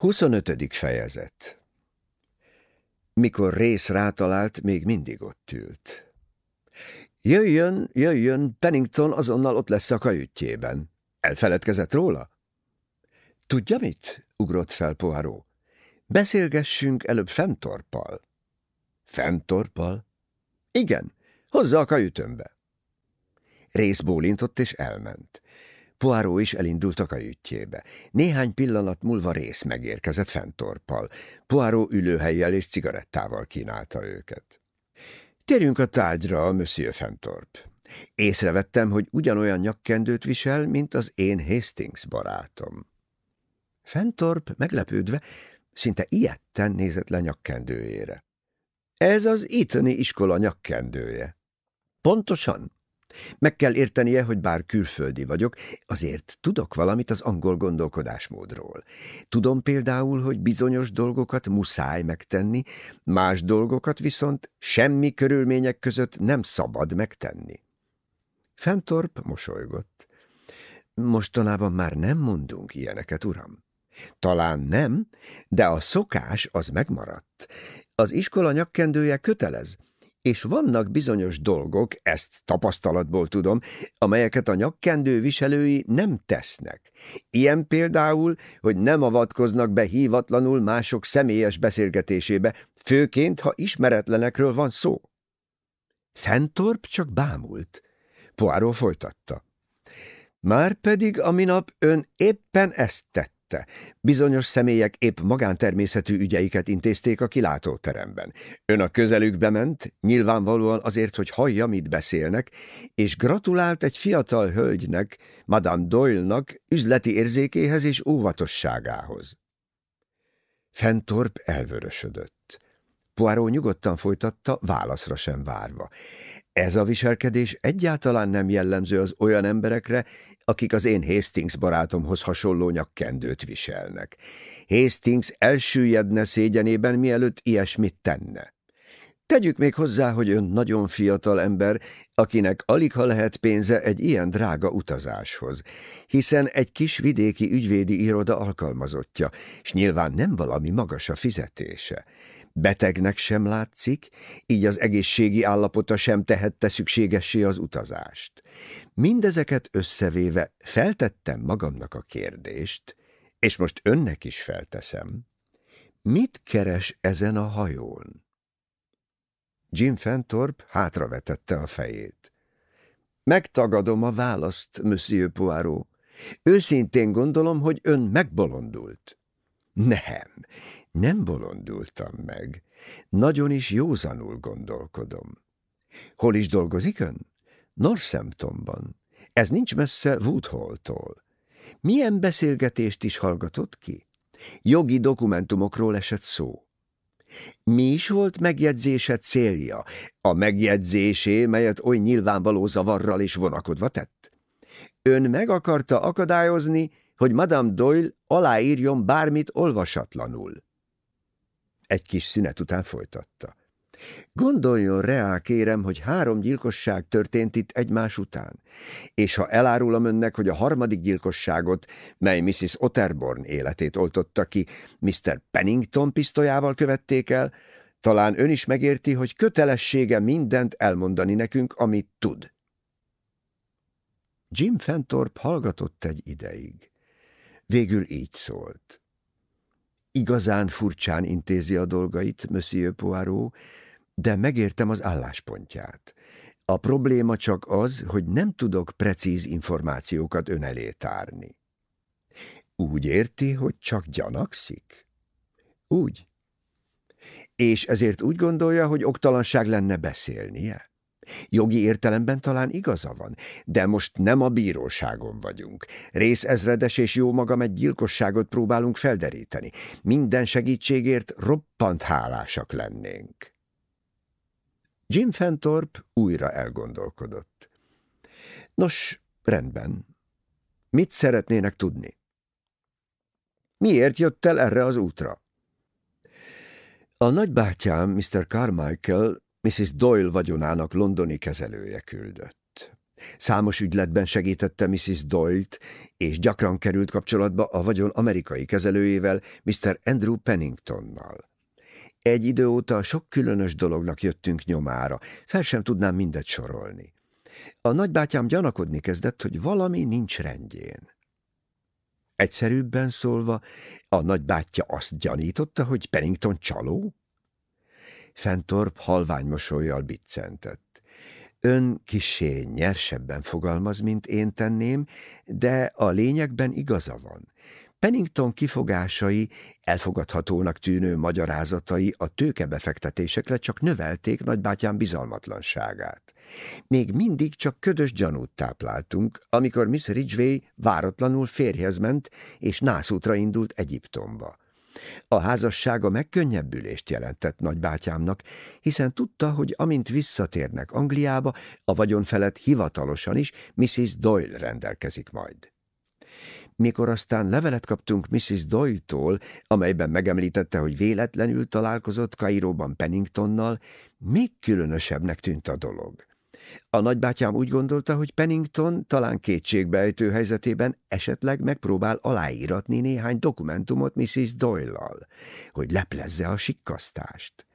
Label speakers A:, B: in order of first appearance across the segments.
A: 25. fejezet Mikor rész rátalált, még mindig ott ült. Jöjjön, jöjjön, Pennington azonnal ott lesz a kajütjében. Elfeledkezett róla? Tudja mit? ugrott fel Poirot. Beszélgessünk előbb Fentorpal. Fentorpal? Igen, hozza a kajütömbe. Rész bólintott és elment. Poirot is elindult a kajütjébe. Néhány pillanat múlva rész megérkezett Fentorpal. Poirot ülőhelyjel és cigarettával kínálta őket. Térjünk a tárgyra, Monsieur Fentorp. Észrevettem, hogy ugyanolyan nyakkendőt visel, mint az én Hastings barátom. Fentorp meglepődve, szinte ilyetten nézett le nyakkendőjére. Ez az itthoni iskola nyakkendője. Pontosan, meg kell értenie, hogy bár külföldi vagyok, azért tudok valamit az angol gondolkodásmódról. Tudom például, hogy bizonyos dolgokat muszáj megtenni, más dolgokat viszont semmi körülmények között nem szabad megtenni. Fentorp mosolygott. Mostanában már nem mondunk ilyeneket, uram. Talán nem, de a szokás az megmaradt. Az iskola nyakkendője kötelez, és vannak bizonyos dolgok, ezt tapasztalatból tudom, amelyeket a nyakkendő viselői nem tesznek. Ilyen például, hogy nem avatkoznak be hívatlanul mások személyes beszélgetésébe, főként, ha ismeretlenekről van szó. Fentorp csak bámult. Poirot folytatta. Már pedig a minap ön éppen ezt tett tette. Bizonyos személyek épp magántermészetű ügyeiket intézték a kilátóteremben. Ön a közelükbe ment, nyilvánvalóan azért, hogy hallja, mit beszélnek, és gratulált egy fiatal hölgynek, Madame Doyle-nak üzleti érzékéhez és óvatosságához. Fentorp elvörösödött. Poirot nyugodtan folytatta, válaszra sem várva. Ez a viselkedés egyáltalán nem jellemző az olyan emberekre, akik az én Hastings barátomhoz hasonló nyakkendőt viselnek. Hastings elsüllyedne szégyenében, mielőtt ilyesmit tenne. Tegyük még hozzá, hogy ön nagyon fiatal ember, akinek alig ha lehet pénze egy ilyen drága utazáshoz, hiszen egy kis vidéki ügyvédi iroda alkalmazottja, és nyilván nem valami magas a fizetése. Betegnek sem látszik, így az egészségi állapota sem tehette szükségessé az utazást. Mindezeket összevéve feltettem magamnak a kérdést, és most önnek is felteszem. Mit keres ezen a hajón? Jim Fentorp hátravetette a fejét. Megtagadom a választ, Monsieur Poirot. Őszintén gondolom, hogy ön megbolondult. Nem, nem bolondultam meg. Nagyon is józanul gondolkodom. Hol is dolgozik ön? Northamptonban. Ez nincs messze Woodhall-tól. Milyen beszélgetést is hallgatott ki? Jogi dokumentumokról esett szó. Mi is volt megjegyzése célja? A megjegyzésé, melyet oly nyilvánvaló zavarral és vonakodva tett? Ön meg akarta akadályozni, hogy Madame Doyle aláírjon bármit olvasatlanul. Egy kis szünet után folytatta. Gondoljon rá, kérem, hogy három gyilkosság történt itt egymás után, és ha elárulom önnek, hogy a harmadik gyilkosságot, mely Mrs. Otterborn életét oltotta ki, Mr. Pennington pisztolyával követték el, talán ön is megérti, hogy kötelessége mindent elmondani nekünk, amit tud. Jim Fentorp hallgatott egy ideig. Végül így szólt igazán furcsán intézi a dolgait, Monsieur Poirot, de megértem az álláspontját. A probléma csak az, hogy nem tudok precíz információkat ön elé tárni. Úgy érti, hogy csak gyanakszik? Úgy. És ezért úgy gondolja, hogy oktalanság lenne beszélnie? Jogi értelemben talán igaza van, de most nem a bíróságon vagyunk. Részezredes és jó magam egy gyilkosságot próbálunk felderíteni. Minden segítségért roppant hálásak lennénk. Jim Fentorp újra elgondolkodott. Nos, rendben. Mit szeretnének tudni? Miért jött el erre az útra? A nagybátyám, Mr. Carmichael, Mrs. Doyle vagyonának londoni kezelője küldött. Számos ügyletben segítette Mrs. Doyle-t, és gyakran került kapcsolatba a vagyon amerikai kezelőjével, Mr. Andrew Penningtonnal. Egy idő óta sok különös dolognak jöttünk nyomára, fel sem tudnám mindet sorolni. A nagybátyám gyanakodni kezdett, hogy valami nincs rendjén. Egyszerűbben szólva, a nagybátyja azt gyanította, hogy Pennington csaló? Fentorp halvány mosolyjal biccentett. Ön kisé nyersebben fogalmaz, mint én tenném, de a lényegben igaza van. Pennington kifogásai, elfogadhatónak tűnő magyarázatai a tőkebefektetésekre csak növelték nagybátyám bizalmatlanságát. Még mindig csak ködös gyanút tápláltunk, amikor Miss Ridgway váratlanul férjhez ment, és nászútra indult Egyiptomba. A házassága megkönnyebbülést jelentett nagybátyámnak, hiszen tudta, hogy amint visszatérnek Angliába, a vagyon felett hivatalosan is Mrs. Doyle rendelkezik majd. Mikor aztán levelet kaptunk Mrs. Doyle-tól, amelyben megemlítette, hogy véletlenül találkozott Kairóban Penningtonnal, még különösebbnek tűnt a dolog. A nagybátyám úgy gondolta, hogy Pennington talán kétségbejtő helyzetében esetleg megpróbál aláíratni néhány dokumentumot Mrs. Doyle-lal, hogy leplezze a sikkasztást.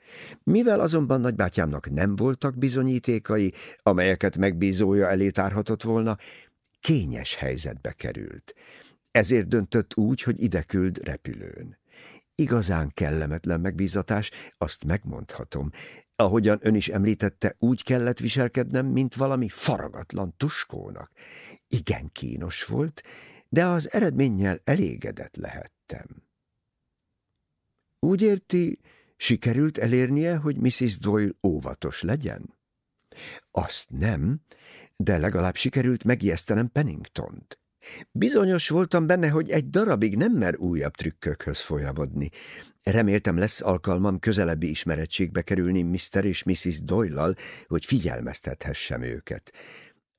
A: Mivel azonban nagybátyámnak nem voltak bizonyítékai, amelyeket megbízója elé tárhatott volna, kényes helyzetbe került. Ezért döntött úgy, hogy ide küld repülőn. Igazán kellemetlen megbízatás, azt megmondhatom. Ahogyan ön is említette, úgy kellett viselkednem, mint valami faragatlan tuskónak. Igen kínos volt, de az eredménnyel elégedett lehettem. Úgy érti, sikerült elérnie, hogy Mrs. Doyle óvatos legyen? Azt nem, de legalább sikerült megijesztenem Penningtont. Bizonyos voltam benne, hogy egy darabig nem mer újabb trükkökhöz folyamodni. Reméltem lesz alkalmam közelebbi ismerettségbe kerülni Mr. és Mrs. Doyle-lal, hogy figyelmeztethessem őket.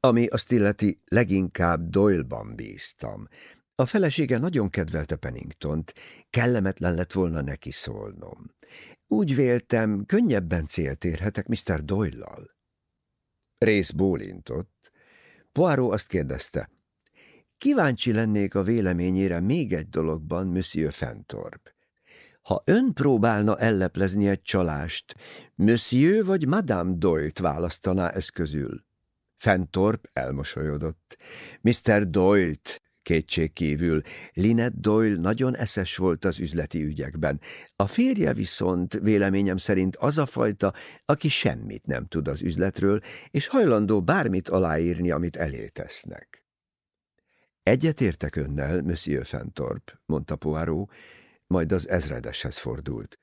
A: Ami azt illeti, leginkább Doyle-ban bíztam. A felesége nagyon kedvelte Penningtont, kellemetlen lett volna neki szólnom. Úgy véltem, könnyebben célt érhetek Mr. Doyle-lal. Rész bólintott. Poirot azt kérdezte, Kíváncsi lennék a véleményére még egy dologban, Monsieur Fentorp. Ha ön próbálna elleplezni egy csalást, Monsieur vagy Madame Doyle-t választaná ez közül? Fentorp elmosolyodott. Mr. Doyle-t, kétség kívül. Lynette Doyle nagyon eszes volt az üzleti ügyekben. A férje viszont véleményem szerint az a fajta, aki semmit nem tud az üzletről, és hajlandó bármit aláírni, amit elétesznek. Egyetértek önnel, Monsieur Fentorp, mondta Poirot, majd az ezredeshez fordult.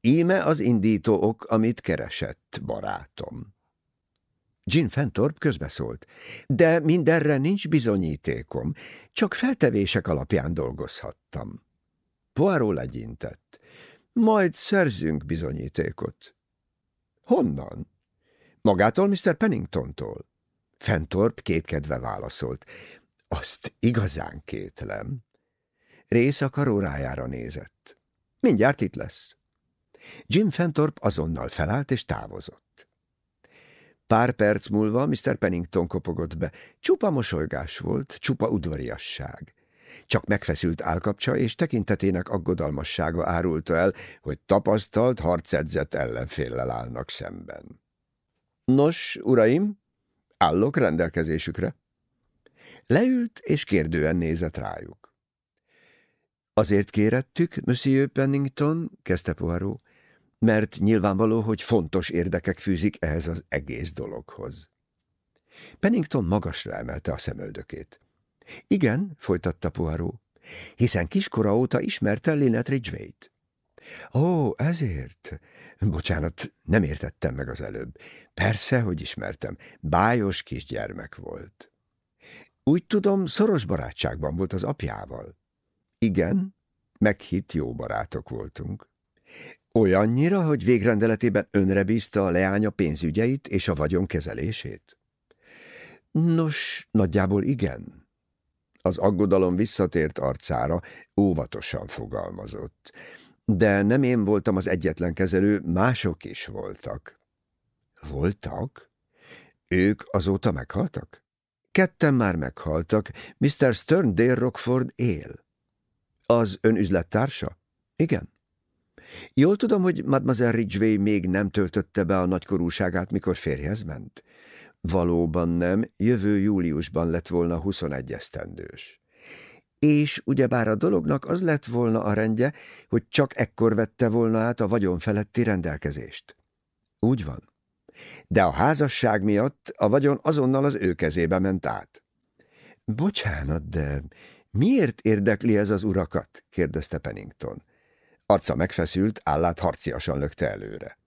A: Íme az indító ok, amit keresett, barátom. Jean Fentorp közbeszólt. De mindenre nincs bizonyítékom, csak feltevések alapján dolgozhattam. Poirot legyintett. Majd szerzünk bizonyítékot. Honnan? Magától Mr. Penningtontól. Fentorp kétkedve válaszolt. Azt igazán kétlem. Rész a karórájára nézett. Mindjárt itt lesz. Jim Fentorp azonnal felállt és távozott. Pár perc múlva Mr. Pennington kopogott be. Csupa mosolygás volt, csupa udvariasság. Csak megfeszült állkapcsa és tekintetének aggodalmassága árulta el, hogy tapasztalt, harcedzett ellenféllel állnak szemben. Nos, uraim, állok rendelkezésükre. Leült és kérdően nézett rájuk. Azért kérettük, Monsieur Pennington, kezdte Poirot, mert nyilvánvaló, hogy fontos érdekek fűzik ehhez az egész dologhoz. Pennington magasra emelte a szemöldökét. Igen, folytatta Poirot, hiszen kiskora óta ismerte Lynette Ridgway-t. Ó, ezért? Bocsánat, nem értettem meg az előbb. Persze, hogy ismertem. Bájos kisgyermek volt. Úgy tudom, szoros barátságban volt az apjával. Igen, meghitt jó barátok voltunk. Olyannyira, hogy végrendeletében önre bízta a leánya pénzügyeit és a vagyon kezelését? Nos, nagyjából igen. Az aggodalom visszatért arcára, óvatosan fogalmazott. De nem én voltam az egyetlen kezelő, mások is voltak. Voltak? Ők azóta meghaltak? Ketten már meghaltak, Mr. Sterndale Rockford él. Az ön üzlettársa? Igen. Jól tudom, hogy Mademoiselle Ridgway még nem töltötte be a nagykorúságát, mikor férjhez ment? Valóban nem, jövő júliusban lett volna 21 esztendős. És ugyebár a dolognak az lett volna a rendje, hogy csak ekkor vette volna át a vagyon feletti rendelkezést. Úgy van. De a házasság miatt a vagyon azonnal az ő kezébe ment át. Bocsánat, de miért érdekli ez az urakat? kérdezte Pennington. Arca megfeszült, állát harciasan lökte előre.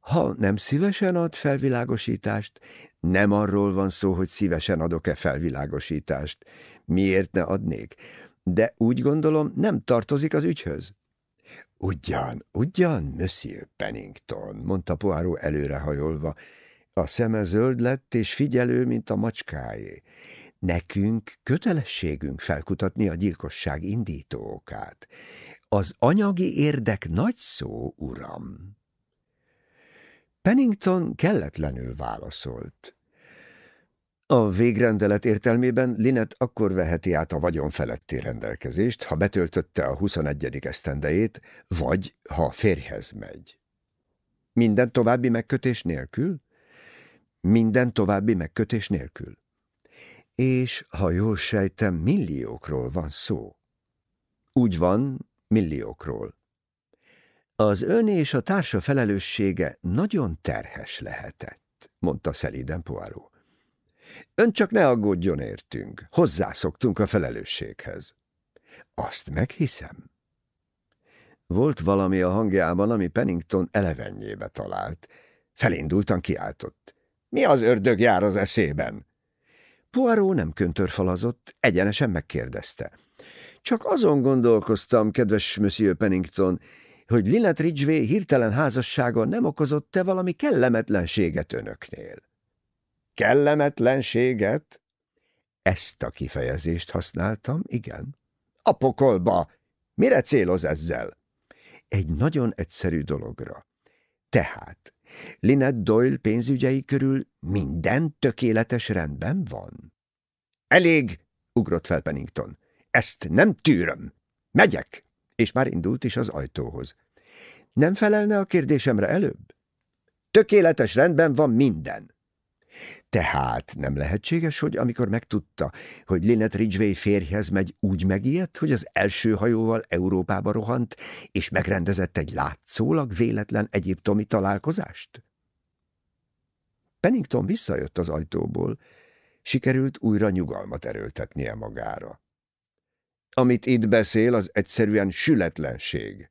A: Ha nem szívesen ad felvilágosítást, nem arról van szó, hogy szívesen adok-e felvilágosítást. Miért ne adnék? De úgy gondolom, nem tartozik az ügyhöz. Ugyan, ugyan, Monsieur Pennington, mondta Poirot előrehajolva. A szeme zöld lett és figyelő, mint a macskáé. Nekünk kötelességünk felkutatni a gyilkosság indító okát. Az anyagi érdek nagy szó, uram. Pennington kelletlenül válaszolt. A végrendelet értelmében Linet akkor veheti át a vagyon feletti rendelkezést, ha betöltötte a 21. esztendejét, vagy ha férjhez megy. Minden további megkötés nélkül? Minden további megkötés nélkül. És, ha jól sejtem, milliókról van szó. Úgy van, milliókról. Az ön és a társa felelőssége nagyon terhes lehetett, mondta szelíden Poirot. Ön csak ne aggódjon értünk, hozzászoktunk a felelősséghez. Azt meghiszem. Volt valami a hangjában, ami Pennington elevenjébe talált. Felindultan kiáltott. Mi az ördög jár az eszében? Poirot nem köntörfalazott, egyenesen megkérdezte. Csak azon gondolkoztam, kedves Monsieur Pennington, hogy Lynette Ridgway hirtelen házassága nem okozott-e valami kellemetlenséget önöknél. Kellemetlenséget? Ezt a kifejezést használtam, igen. A pokolba! Mire céloz ezzel? Egy nagyon egyszerű dologra. Tehát, Lynette Doyle pénzügyei körül minden tökéletes rendben van. Elég, ugrott fel Pennington. Ezt nem tűröm. Megyek! És már indult is az ajtóhoz. Nem felelne a kérdésemre előbb? Tökéletes rendben van minden. Tehát nem lehetséges, hogy amikor megtudta, hogy Lynette Ridgway férjhez megy, úgy megijedt, hogy az első hajóval Európába rohant, és megrendezett egy látszólag véletlen egyiptomi találkozást? Pennington visszajött az ajtóból, sikerült újra nyugalmat erőltetnie magára. Amit itt beszél, az egyszerűen sületlenség.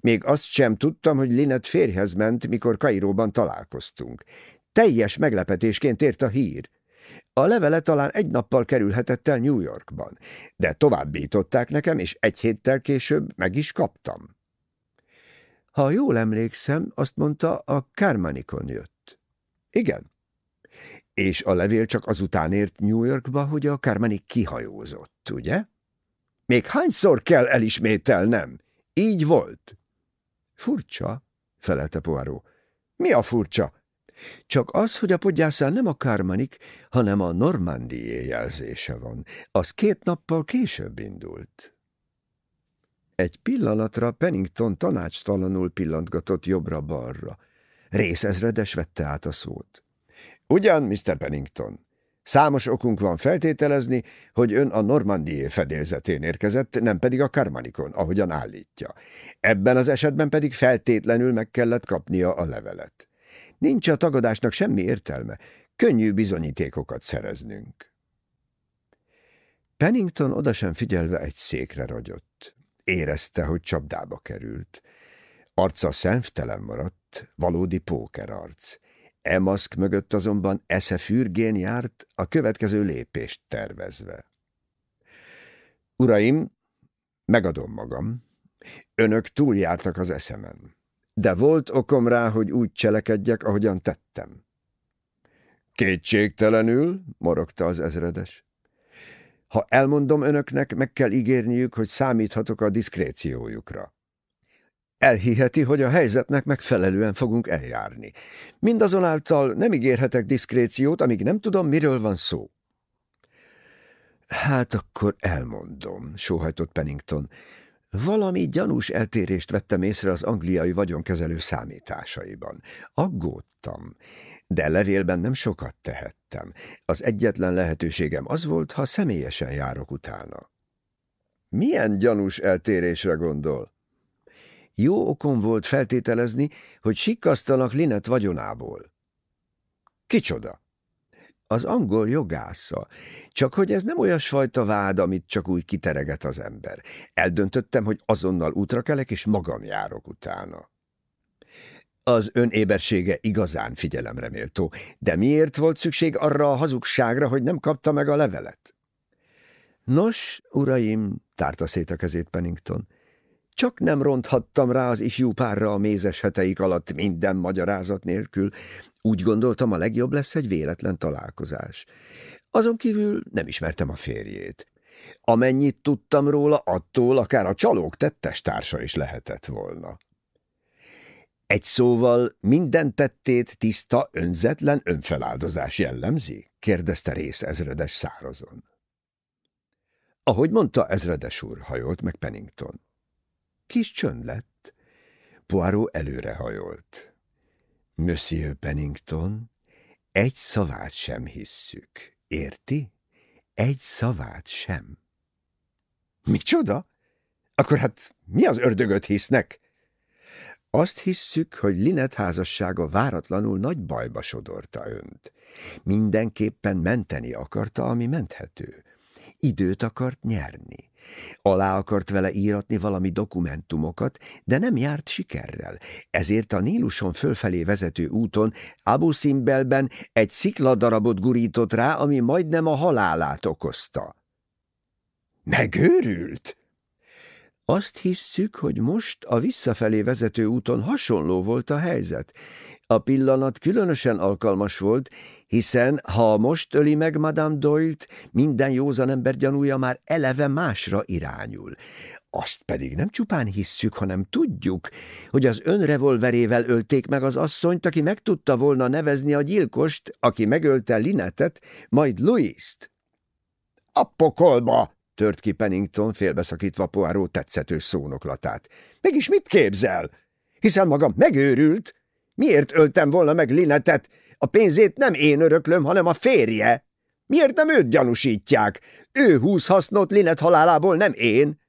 A: Még azt sem tudtam, hogy Linet férjhez ment, mikor Kairóban találkoztunk. Teljes meglepetésként ért a hír. A levele talán egy nappal kerülhetett el New Yorkban, de továbbították nekem, és egy héttel később meg is kaptam. Ha jól emlékszem, azt mondta, a Kármanikon jött. Igen. És a levél csak azután ért New Yorkba, hogy a Kármanik kihajózott, ugye? Még hányszor kell elismételnem? Így volt. Furcsa, felelte Poirot. Mi a furcsa? Csak az, hogy a podgyászán nem a Kármanik, hanem a Normandié jelzése van. Az két nappal később indult. Egy pillanatra Pennington tanácstalanul pillantgatott jobbra-balra. Részezredes vette át a szót. Ugyan, Mr. Pennington, Számos okunk van feltételezni, hogy ön a Normandié fedélzetén érkezett, nem pedig a Karmanikon, ahogyan állítja. Ebben az esetben pedig feltétlenül meg kellett kapnia a levelet. Nincs a tagadásnak semmi értelme, könnyű bizonyítékokat szereznünk. Pennington oda sem figyelve egy székre ragyott. Érezte, hogy csapdába került. Arca szemtelen maradt, valódi pókerarc. E maszk mögött azonban esze fürgén járt, a következő lépést tervezve. Uraim, megadom magam. Önök túljártak az eszemen. De volt okom rá, hogy úgy cselekedjek, ahogyan tettem. Kétségtelenül, morogta az ezredes. Ha elmondom önöknek, meg kell ígérniük, hogy számíthatok a diszkréciójukra. Elhiheti, hogy a helyzetnek megfelelően fogunk eljárni. Mindazonáltal nem ígérhetek diszkréciót, amíg nem tudom, miről van szó. Hát akkor elmondom, sóhajtott Pennington. Valami gyanús eltérést vettem észre az angliai vagyonkezelő számításaiban. Aggódtam, de levélben nem sokat tehettem. Az egyetlen lehetőségem az volt, ha személyesen járok utána. Milyen gyanús eltérésre gondol? Jó okom volt feltételezni, hogy sikkasztanak Linet vagyonából. Kicsoda? Az angol jogásza. Csak hogy ez nem olyasfajta vád, amit csak úgy kitereget az ember. Eldöntöttem, hogy azonnal útra kelek, és magam járok utána. Az önébersége igazán figyelemre de miért volt szükség arra a hazugságra, hogy nem kapta meg a levelet? Nos, uraim, tárta szét a kezét Pennington, csak nem ronthattam rá az ifjú párra a mézes heteik alatt minden magyarázat nélkül. Úgy gondoltam, a legjobb lesz egy véletlen találkozás. Azon kívül nem ismertem a férjét. Amennyit tudtam róla, attól akár a csalók tettestársa is lehetett volna. Egy szóval minden tettét tiszta, önzetlen önfeláldozás jellemzi? kérdezte rész ezredes szárazon. Ahogy mondta ezredes úr, hajolt meg Pennington. Kis csönd lett. Poirot előrehajolt. Monsieur Pennington, egy szavát sem hisszük. Érti? Egy szavát sem. Micsoda? Akkor hát mi az ördögöt hisznek? Azt hisszük, hogy Linet házassága váratlanul nagy bajba sodorta önt. Mindenképpen menteni akarta, ami menthető. Időt akart nyerni. Alá akart vele íratni valami dokumentumokat, de nem járt sikerrel. Ezért a Níluson fölfelé vezető úton Abu Simbelben egy szikladarabot gurított rá, ami majdnem a halálát okozta. Megőrült? Azt hisszük, hogy most a visszafelé vezető úton hasonló volt a helyzet. A pillanat különösen alkalmas volt, hiszen ha most öli meg Madame Doyle-t, minden józan ember gyanúja már eleve másra irányul. Azt pedig nem csupán hisszük, hanem tudjuk, hogy az önrevolverével ölték meg az asszonyt, aki meg tudta volna nevezni a gyilkost, aki megölte Linetet, majd Louis-t. – A pokolba! – tört ki Pennington, félbeszakítva Poirot tetszetős szónoklatát. – Mégis mit képzel? Hiszen maga megőrült! Miért öltem volna meg Linetet? A pénzét nem én öröklöm, hanem a férje. Miért nem őt gyanúsítják? Ő húz hasznot Linet halálából, nem én.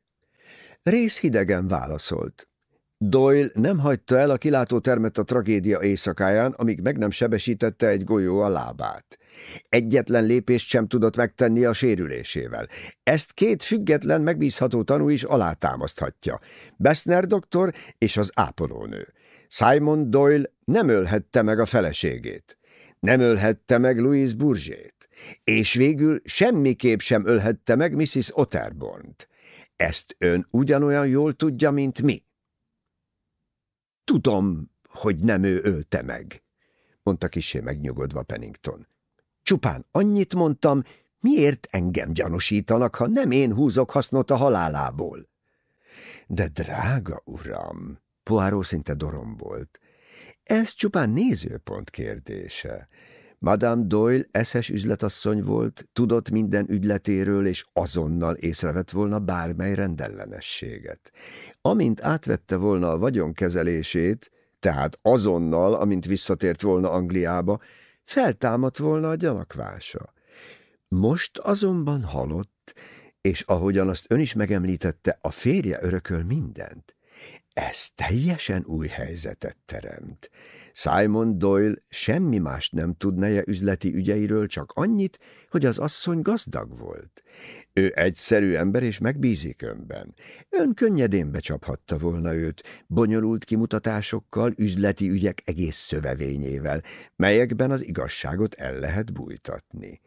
A: Rész hidegen válaszolt. Doyle nem hagyta el a kilátótermet a tragédia éjszakáján, amíg meg nem sebesítette egy golyó a lábát. Egyetlen lépést sem tudott megtenni a sérülésével. Ezt két független, megbízható tanú is alátámaszthatja. Bessner doktor és az ápolónő. Simon Doyle nem ölhette meg a feleségét. Nem ölhette meg Louise Bourget, és végül semmiképp sem ölhette meg Mrs. Otterborn-t. Ezt ön ugyanolyan jól tudja, mint mi. Tudom, hogy nem ő ölte meg, mondta kisé megnyugodva Pennington. Csupán annyit mondtam, miért engem gyanúsítanak, ha nem én húzok hasznot a halálából? De drága uram, Poáró szinte dorombolt. Ez csupán nézőpont kérdése. Madame Doyle eszes üzletasszony volt, tudott minden ügyletéről, és azonnal észrevett volna bármely rendellenességet. Amint átvette volna a vagyonkezelését, tehát azonnal, amint visszatért volna Angliába, feltámadt volna a gyanakvása. Most azonban halott, és ahogyan azt ön is megemlítette, a férje örököl mindent. Ez teljesen új helyzetet teremt. Simon Doyle semmi mást nem tud neje üzleti ügyeiről, csak annyit, hogy az asszony gazdag volt. Ő egyszerű ember, és megbízik önben. Ön könnyedén becsaphatta volna őt, bonyolult kimutatásokkal, üzleti ügyek egész szövevényével, melyekben az igazságot el lehet bújtatni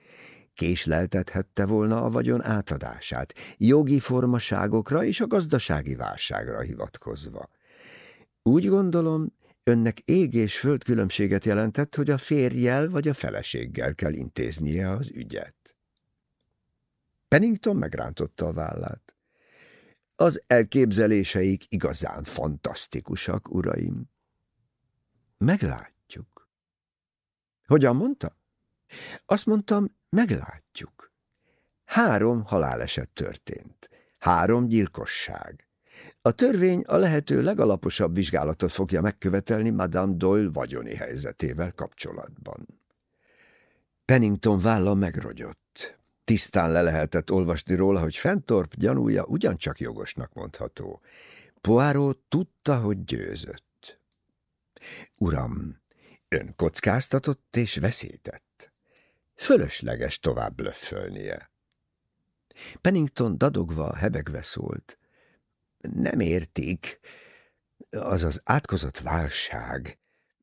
A: késleltethette volna a vagyon átadását, jogi formaságokra és a gazdasági válságra hivatkozva. Úgy gondolom, önnek ég és föld különbséget jelentett, hogy a férjel vagy a feleséggel kell intéznie az ügyet. Pennington megrántotta a vállát. Az elképzeléseik igazán fantasztikusak, uraim. Meglátjuk. Hogyan mondta? Azt mondtam, meglátjuk. Három haláleset történt. Három gyilkosság. A törvény a lehető legalaposabb vizsgálatot fogja megkövetelni Madame Doyle vagyoni helyzetével kapcsolatban. Pennington válla megrogyott. Tisztán le lehetett olvasni róla, hogy Fentorp gyanúja ugyancsak jogosnak mondható. Poirot tudta, hogy győzött. Uram, ön kockáztatott és veszített. Fölösleges tovább blöffölnie. Pennington dadogva, hebegve szólt. Nem értik. Az az átkozott válság.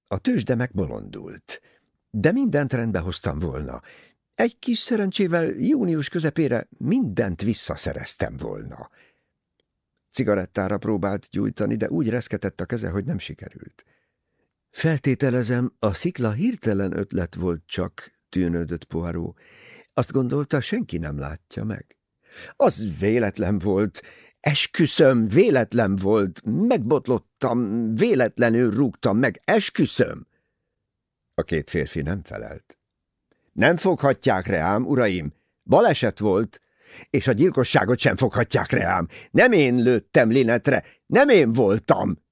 A: A tőzsde megbolondult. De mindent rendbe hoztam volna. Egy kis szerencsével június közepére mindent visszaszereztem volna. Cigarettára próbált gyújtani, de úgy reszketett a keze, hogy nem sikerült. Feltételezem, a szikla hirtelen ötlet volt csak, tűnődött Poirot. Azt gondolta, senki nem látja meg. Az véletlen volt, esküszöm, véletlen volt, megbotlottam, véletlenül rúgtam meg, esküszöm. A két férfi nem felelt. Nem foghatják reám, uraim, baleset volt, és a gyilkosságot sem foghatják reám. Nem én lőttem Linetre, nem én voltam.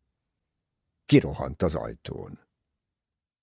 A: Kirohant az ajtón.